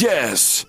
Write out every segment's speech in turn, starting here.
Yes.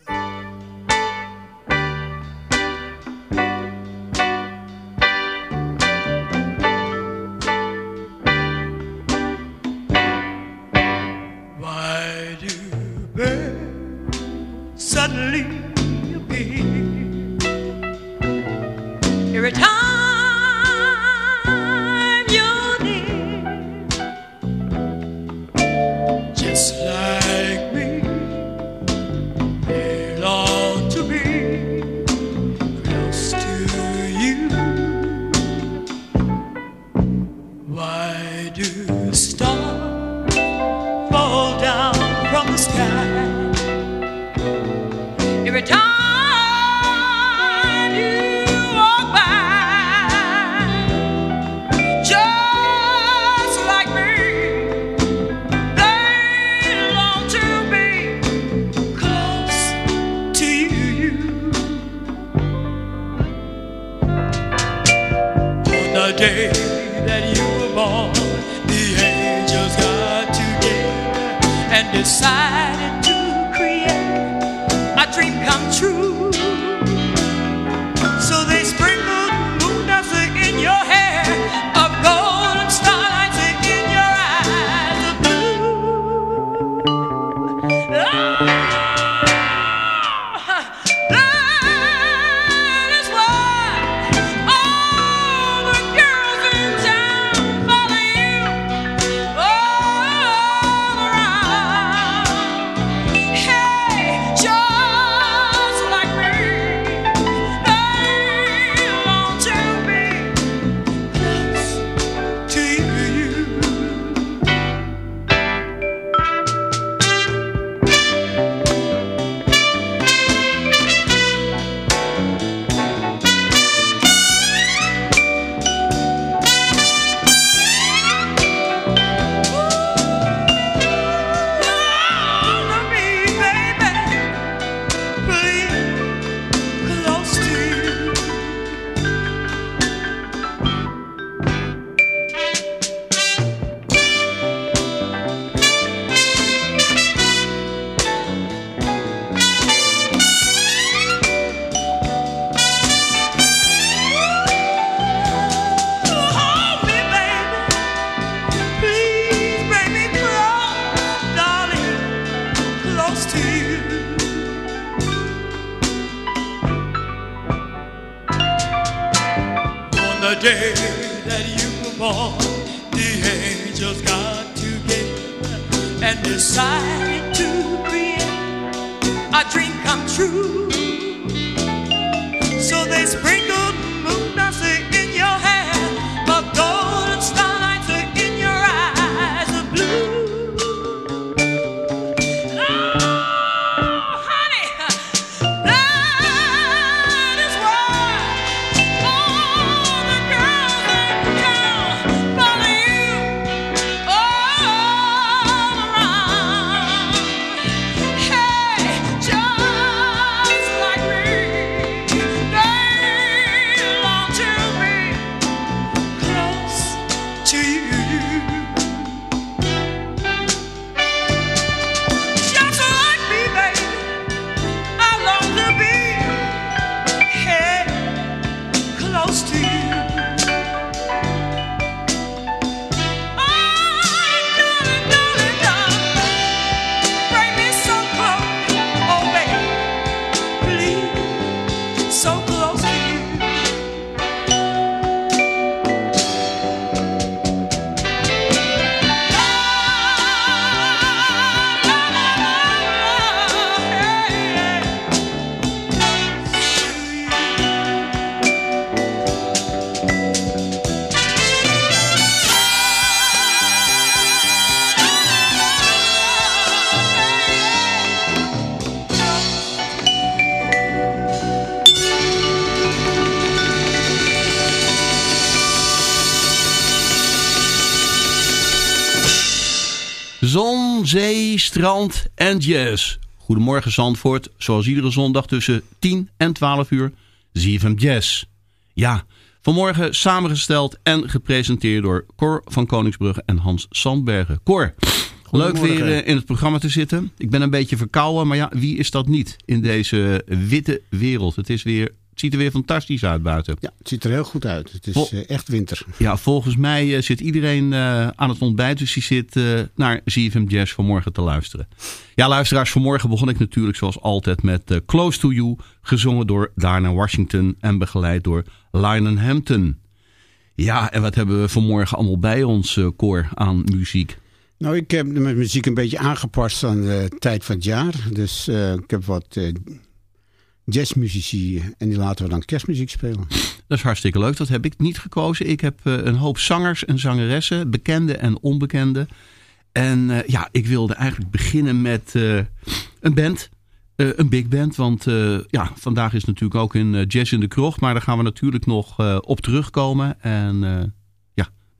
En Jazz. Goedemorgen Zandvoort, zoals iedere zondag tussen 10 en 12 uur, ZFM Jazz. Ja, vanmorgen samengesteld en gepresenteerd door Cor van Koningsbrugge en Hans Sandbergen. Cor, leuk weer eh, in het programma te zitten. Ik ben een beetje verkouden, maar ja, wie is dat niet in deze witte wereld? Het is weer het ziet er weer fantastisch uit buiten. Ja, het ziet er heel goed uit. Het is Vol- eh, echt winter. Ja, volgens mij eh, zit iedereen eh, aan het ontbijt, dus die zit naar ZFM Jazz vanmorgen te luisteren. Ja, luisteraars, vanmorgen begon ik natuurlijk zoals altijd met Close to You, gezongen door Darna Washington en begeleid door Lionel Hampton. Ja, en wat hebben we vanmorgen allemaal bij ons, koor, aan muziek? Nou, ik heb mijn muziek een beetje aangepast aan de tijd van het jaar. Dus ik heb wat jazzmuzici en die laten we dan kerstmuziek spelen. Dat is hartstikke leuk. Dat heb ik niet gekozen. Ik heb eh, een hoop zangers en zangeressen, bekende en onbekende. En eh, ja, ik wilde eigenlijk beginnen met eh, een band. Eh, een big band, want eh, ja, vandaag is natuurlijk ook een eh, jazz in de krocht. Maar daar gaan we natuurlijk nog eh, op terugkomen. En eh,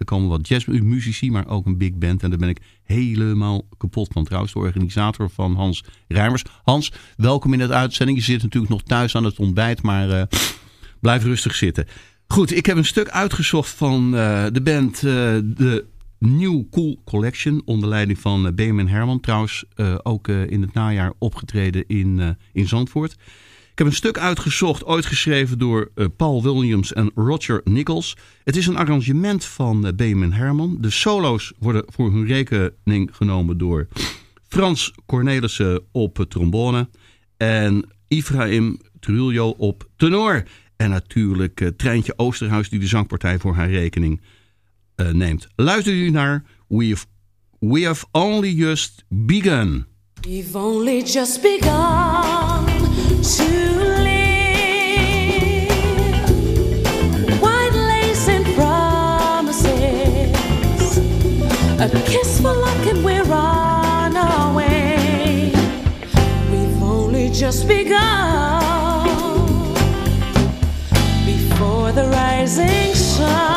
er komen wat jazzmuzici, maar ook een big band. En daar ben ik helemaal kapot van. Trouwens, de organisator van Hans Rijmers. Hans, welkom in het uitzending. Je zit natuurlijk nog thuis aan het ontbijt, maar... eh, Blijf rustig zitten. Goed, ik heb een stuk uitgezocht van eh, de band eh, de New Cool Collection. Onder leiding van Benjamin Herman. Trouwens ook in het najaar opgetreden in, in Zandvoort. Ik heb een stuk uitgezocht, ooit geschreven door eh, Paul Williams en Roger Nichols. Het is een arrangement van uh, Benjamin Herman. De solo's worden voor hun rekening genomen door Frans Cornelissen op trombone. En Ifraim Trujillo op tenor. En natuurlijk uh, Treintje Oosterhuis die de zangpartij voor haar rekening neemt. Luister u naar We have, We have Only Just Begun. We've only just begun just begun. Before the rising sun,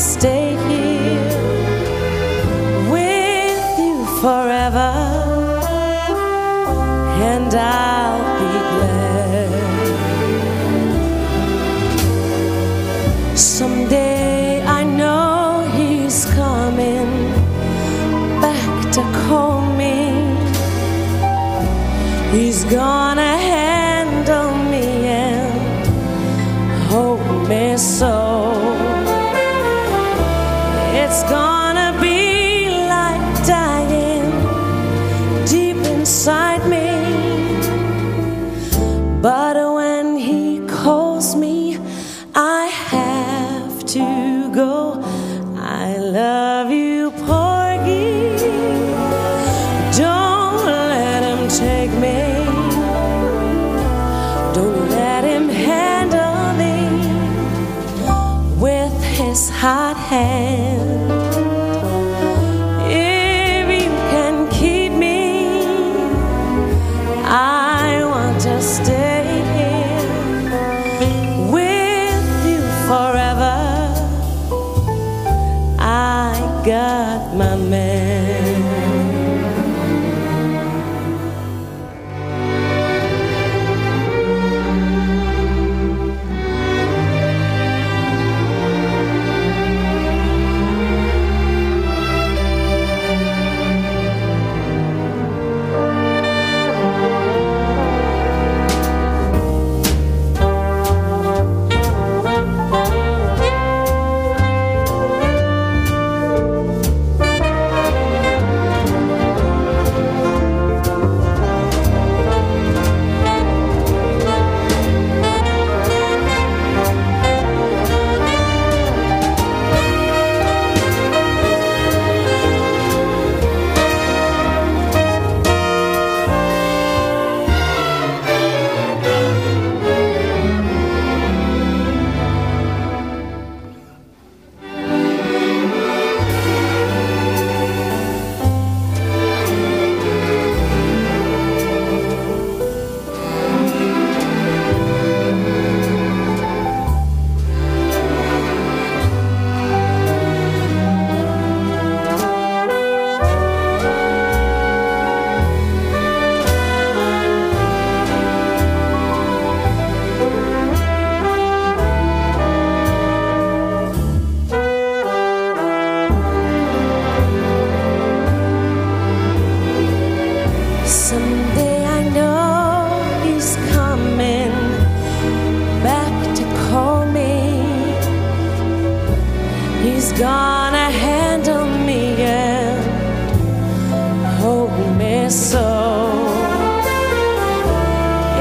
stay here with you forever, and I'll be glad. Someday I know he's coming back to call me. He's gonna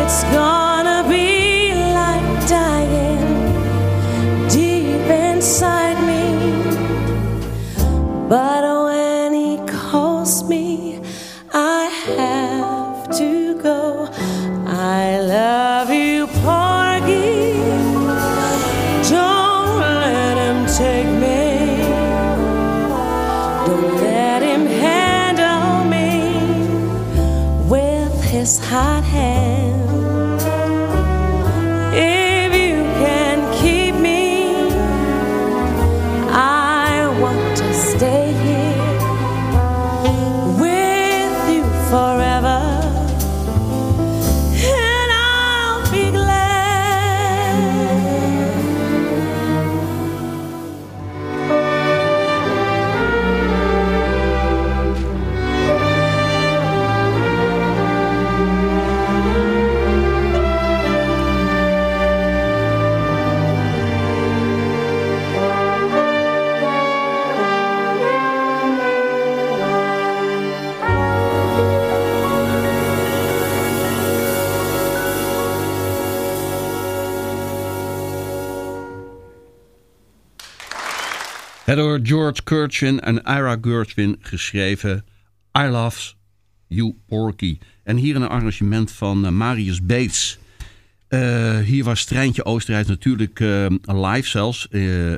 It's gonna door George Kirchin en Ira Gershwin geschreven I Love You Porky. En hier een arrangement van eh, Marius Bates. Eh, hier was Treintje Oosterhuis natuurlijk eh, live zelfs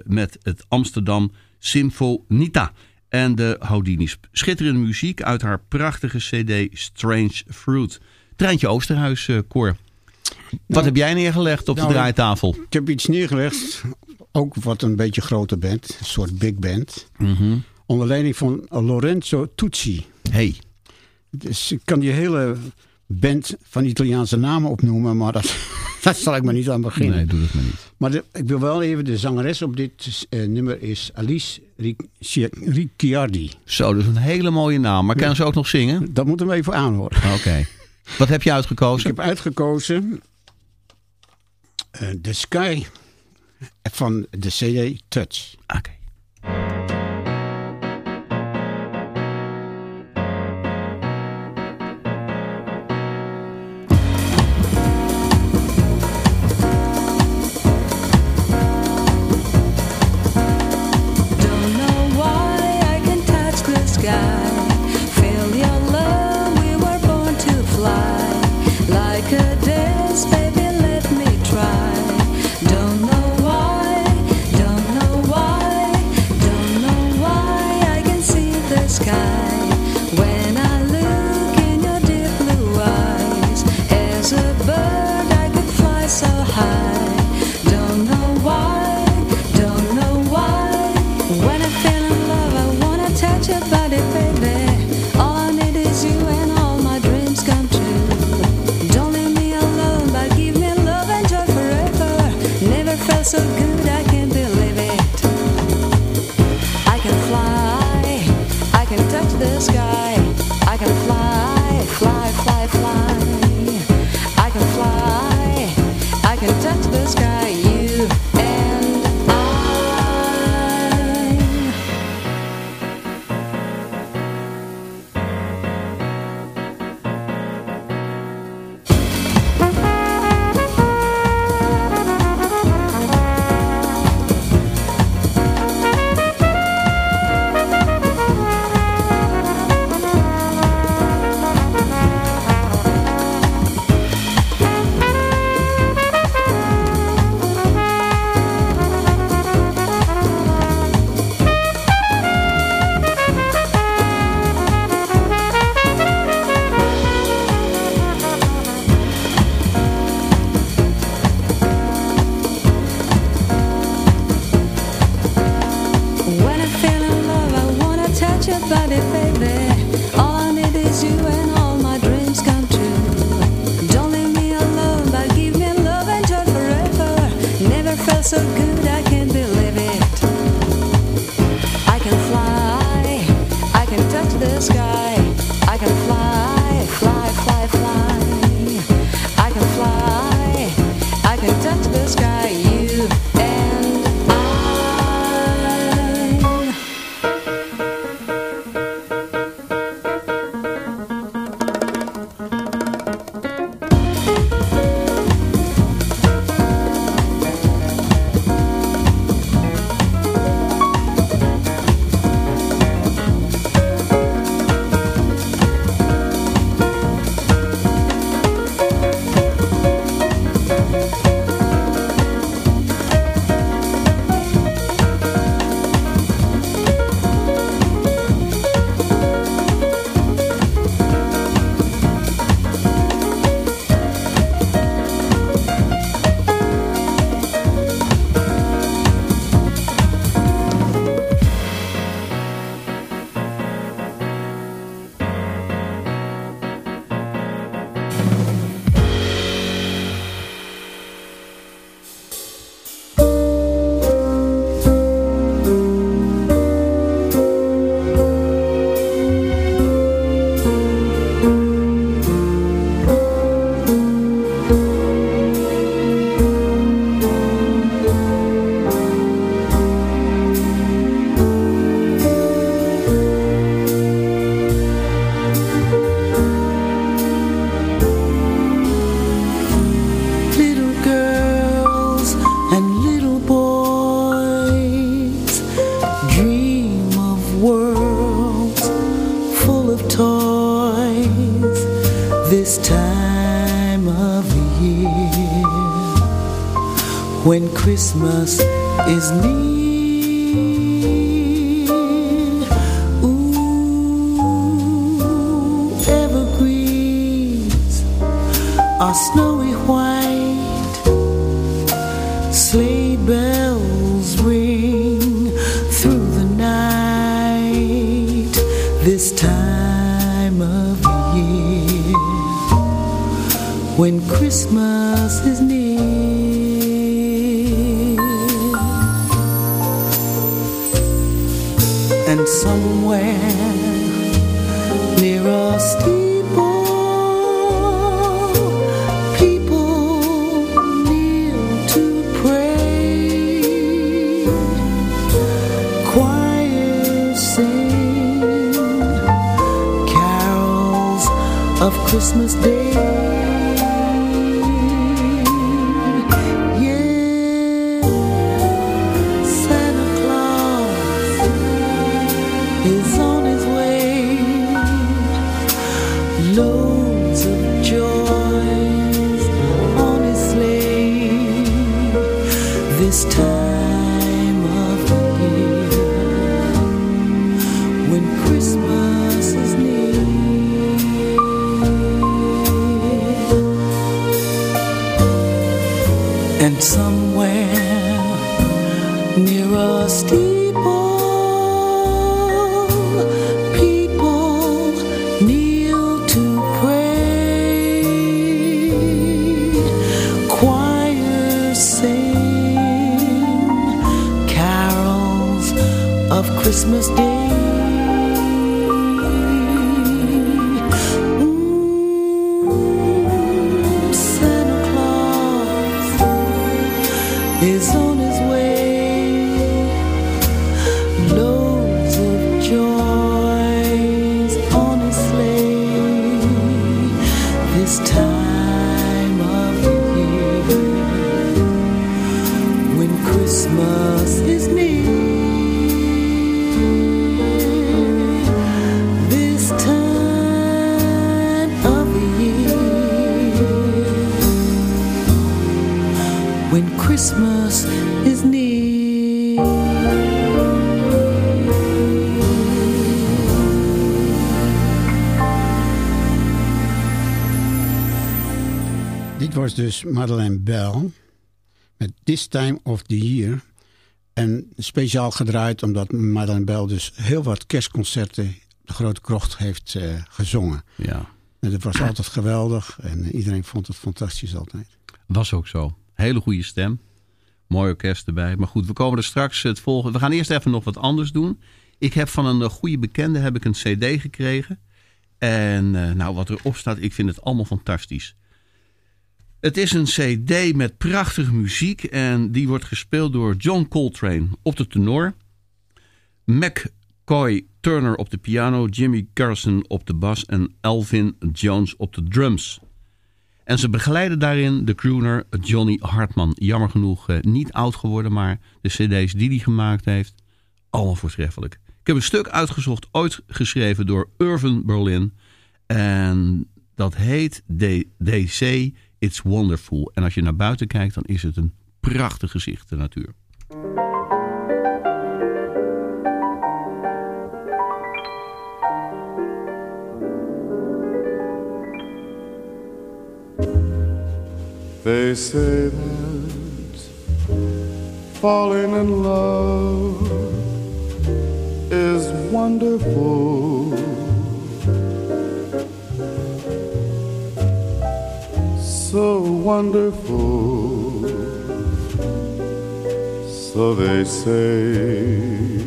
met het Amsterdam Symfonita. En de Houdinis. Schitterende muziek uit haar prachtige cd Strange Fruit. Treintje Oosterhuis, Cor. Wat heb jij neergelegd op de nou, draaitafel? Ik heb iets neergelegd ook wat een beetje groter band. Een soort big band. Mhm. Onder leiding van Lorenzo Tucci. Hey. Dus ik kan die hele band van Italiaanse namen opnoemen, maar dat, dat zal ik maar niet aan beginnen. Nee, doe dat maar niet. Maar ik wil wel even, de zangeres op dit eh, nummer is Alice Ricciardi. Zo, dus een hele mooie naam. Maar kan ze ook nog zingen? Dat moet hem even aanhoren. Oké. Wat heb je uitgekozen? Ik heb uitgekozen uh, The Sky van de CD Touch. Oké. the sky. I can fly, fly, fly. Christmas was Madeleine Bell met This Time of the Year. En speciaal gedraaid omdat Madeleine Bell dus heel wat kerstconcerten de Grote Krocht heeft eh, gezongen. Ja, En dat was altijd geweldig en iedereen vond het fantastisch altijd. was ook zo. Hele goede stem. Mooi orkest erbij. Maar goed, we komen er straks het volgende. We gaan eerst even nog wat anders doen. Ik heb van een eh, goede bekende heb ik een cd gekregen. En eh, nou, wat erop staat, ik vind het allemaal fantastisch. Het is een cd met prachtige muziek. En die wordt gespeeld door John Coltrane op de tenor. McCoy Turner op de piano. Jimmy Garrison op de bas. En Elvin Jones op de drums. En ze begeleiden daarin de crooner Johnny Hartman. Jammer genoeg eh, niet oud geworden, maar de cd's die hij gemaakt heeft, allemaal voortreffelijk. Ik heb een stuk uitgezocht, ooit geschreven door Irvin Berlin. En dat heet Say It's Wonderful. En als je naar buiten kijkt, dan is het een prachtig gezicht, de natuur. They say that falling in love is wonderful. So wonderful. So they say.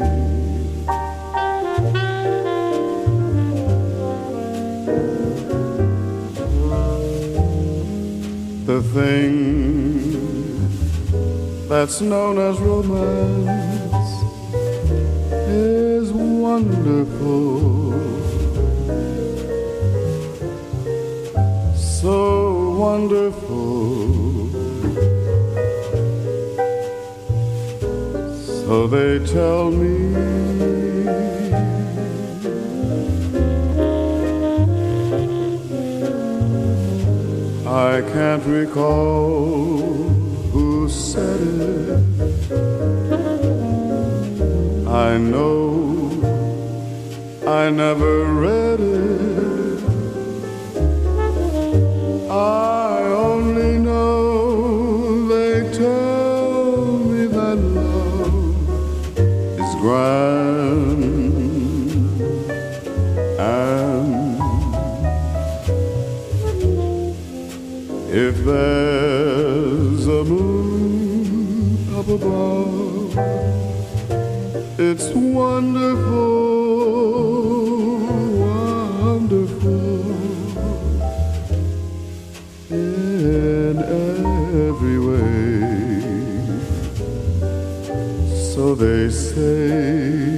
the thing that's known as romance is wonderful. Wonderful. So they tell me. I can't recall who said it. I know I never read it. And there's a moon up above, it's wonderful, wonderful in every way. So they say.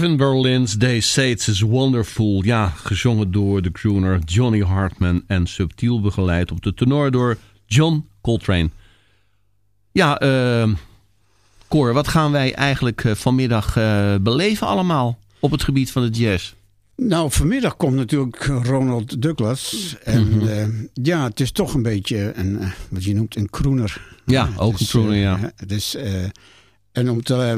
Irvin Berlin's They Say It's Wonderful. Ja, gezongen door de crooner Johnny Hartman en subtiel begeleid op de tenor door John Coltrane. Ja, eh Cor, wat gaan wij eigenlijk eh, vanmiddag eh, beleven allemaal op het gebied van de jazz? Nou, vanmiddag komt natuurlijk Ronald Douglas. En eh, ja, het is toch een beetje een, wat je noemt een crooner. Ja, ook een crooner, ja. Dus, en om te, eh,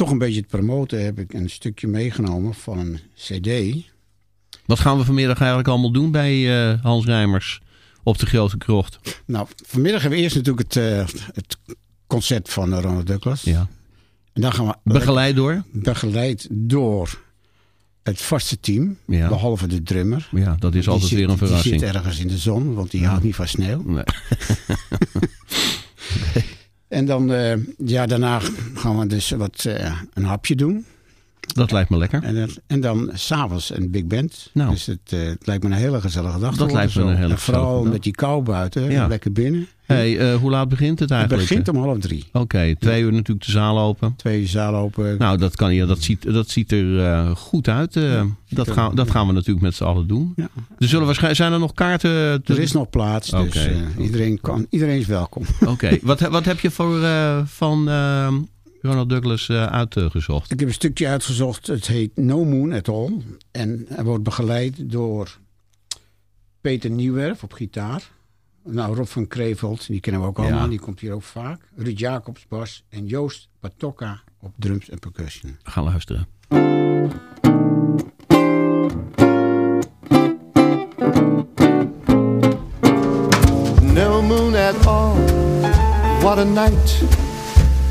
toch een beetje te promoten heb ik een stukje meegenomen van een cd. Wat gaan we vanmiddag eigenlijk allemaal doen bij eh, Hans Rijmers op de Grote Krocht? Nou, vanmiddag hebben we eerst natuurlijk het, eh, het concert van Ronald Douglas. Ja. En dan gaan we Begeleid door? begeleid door het vaste team, Ja. behalve de drummer. Ja, dat is altijd zit- weer een verrassing. Die zit ergens in de zon, want die houdt niet van sneeuw. Nee. En dan, eh, ja, daarna gaan we dus wat, eh, een hapje doen. Dat lijkt me lekker. En, en dan s'avonds een big band. Nou. Dus het, eh, het lijkt me een hele gezellige dag. Dat lijkt me een hele En Vooral met die kou buiten. Ja. Lekker binnen. Hey, eh, hoe laat begint het Het eigenlijk? begint om half drie. Oké, twee uur natuurlijk de zaal open. Twee zaal open. Nou, dat, kan, ja, dat, ziet, dat ziet er eh, goed uit. eh. dat, gaan, dat gaan we natuurlijk met z'n allen doen. Ja. Er zullen waarschijnlijk, zijn er nog kaarten? te- Er is nog plaats, dus eh, iedereen, kan, iedereen is welkom. Oké, wat, wat heb je voor, eh, van eh, Ronald Douglas eh, uitgezocht? Ik heb een stukje uitgezocht, het heet No Moon at All. En hij wordt begeleid door Peter Nieuwerf op gitaar. Nou, Rob van Kreveld, die kennen we ook allemaal, Ja. die komt hier ook vaak. Ruud Jacobs bas en Joost Patokka op drums en percussion. We gaan luisteren. No moon at all, what a night.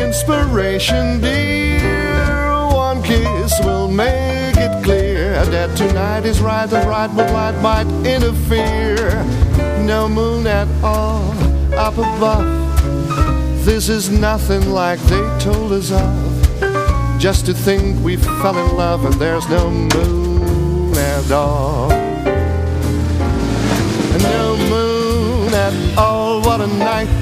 inspiration, dear? One kiss will make it clear that tonight is right the right moonlight might interfere. No moon at all up above. This is nothing like they told us of. Just to think we fell in love and there's no moon at all. No moon at all, what a night.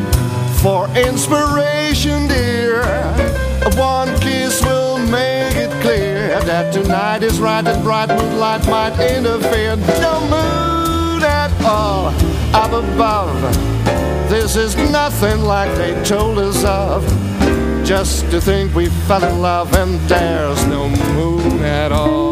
for inspiration, dear? One kiss will make it clear that tonight is right and bright moonlight might interfere. No moon at all up above. This is nothing like they told us of. Just to think we fell in love and there's no moon at all.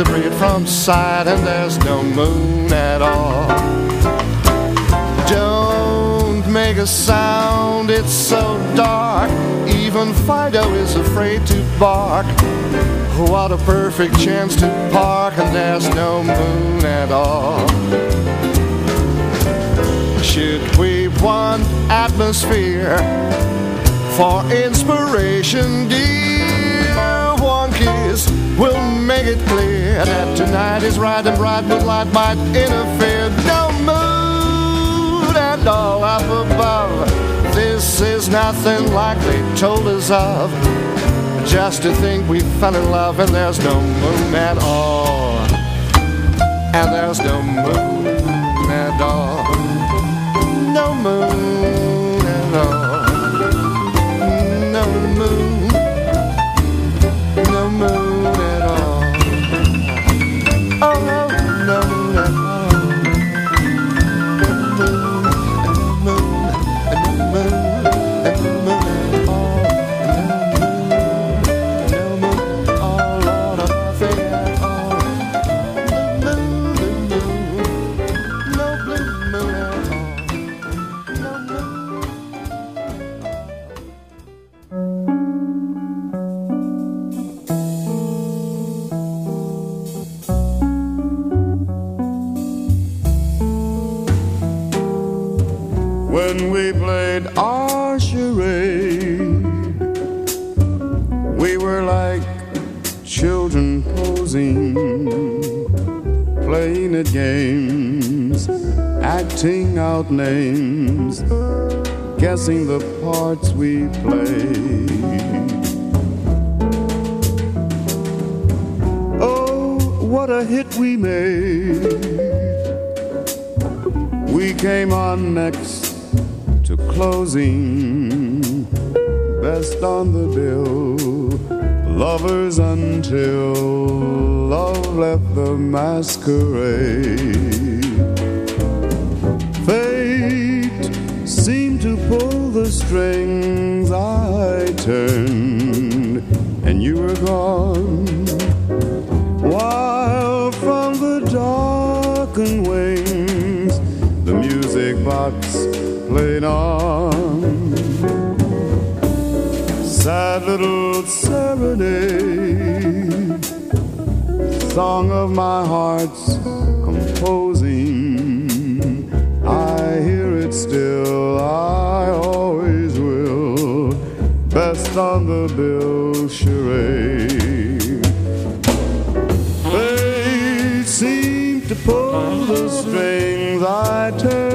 Disappeared from sight, and there's no moon at all. Don't make a sound, it's so dark. Even even Fido is afraid to bark. What a perfect chance to park, and there's no moon at all. Should we want atmosphere for inspiration, dear? Make it clear that tonight is right and bright moonlight might interfere. No moon and all up above. This is nothing like they told us of. Just to think we fell in love and there's no moon at all. And there's no moon at all. No moon the music box played on. Sad little serenade, song of my heart's composing. I hear it still, I always will. Best on the bill charade. The strings. I turned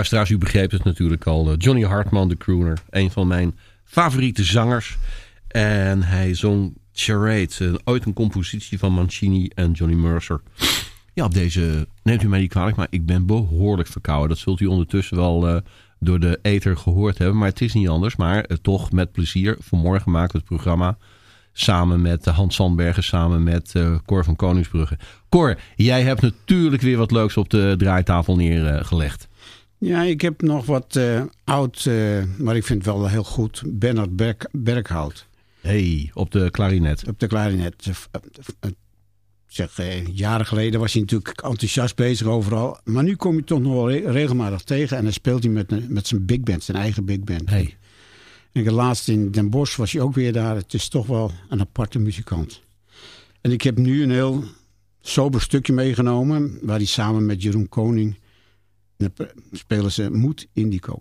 luisteraars, u begreep het natuurlijk al. Eh, Johnny Hartman, de crooner. Een van mijn favoriete zangers. En hij zong Charade. ooit een compositie van Mancini en Johnny Mercer. Ja, op deze... Neemt u mij niet kwalijk, maar ik ben behoorlijk verkouden. Dat zult u ondertussen wel eh, door de ether gehoord hebben. Maar het is niet anders. Maar eh, toch met plezier. Vanmorgen maken we het programma... Samen met Hans Sandbergen, samen met eh, Cor van Koningsbrugge. Cor, jij hebt natuurlijk weer wat leuks op de draaitafel neergelegd. Ja, ik heb nog wat eh, oud, eh, maar ik vind het wel heel goed. Bernard Berk, Berkhout hey, op de klarinet. op de klarinet. Eh, Zeg, eh, jaren geleden was hij natuurlijk enthousiast bezig overal. Maar nu kom je toch nog wel re- regelmatig tegen. En dan speelt hij met, met zijn big band, zijn eigen big band. Hey. En de laatste in Den Bosch was hij ook weer daar. Het is toch wel een aparte muzikant. En ik heb nu een heel sober stukje meegenomen. Waar hij samen met Jeroen Koning. Dan spelen ze Moed Indico.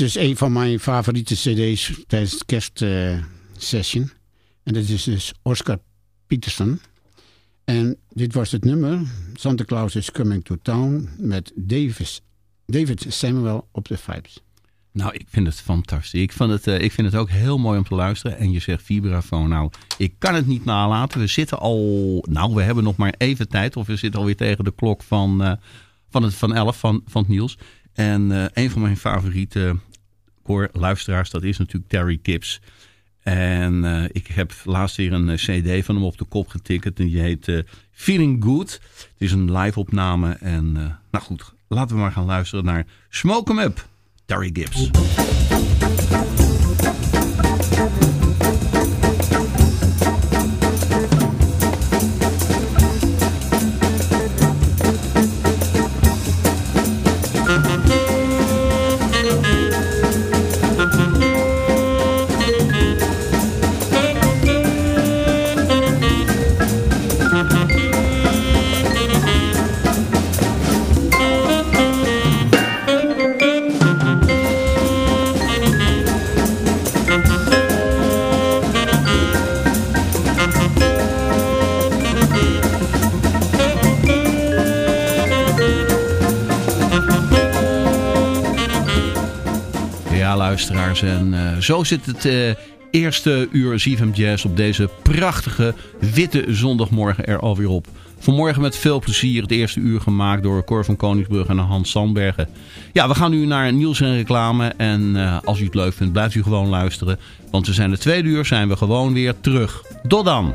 Is dus een van mijn favoriete cd's tijdens het kerstsession. en dat is dus Oscar Peterson. En dit was het nummer Santa Claus is Coming to Town met Davis, David Samuel op de vibes. Nou, ik vind het fantastisch. Ik, vond het, eh, ik vind het ook heel mooi om te luisteren. En je zegt vibrafoon. Nou, ik kan het niet nalaten. We zitten al... Nou, we hebben nog maar even tijd. Of we zitten alweer tegen de klok van, eh, van, het, van 11 van, van het nieuws. En eh, een van mijn favoriete koor luisteraars, dat is natuurlijk Terry Gibbs. En eh, ik heb laatst weer een eh, cd van hem op de kop getikt. En die heet Feeling Good. Het is een live opname. En nou goed, laten we maar gaan luisteren naar Smoke 'em Up, Terry Gibbs. Zo zit het eh, eerste uur ZFM Jazz op deze prachtige witte zondagmorgen er alweer op. Vanmorgen met veel plezier het eerste uur gemaakt door Cor van Koningsbrug en Hans Sandbergen. Ja, we gaan nu naar nieuws en reclame. En eh, als u het leuk vindt, blijft u gewoon luisteren. Want we zijn de tweede uur, zijn we gewoon weer terug. Tot dan!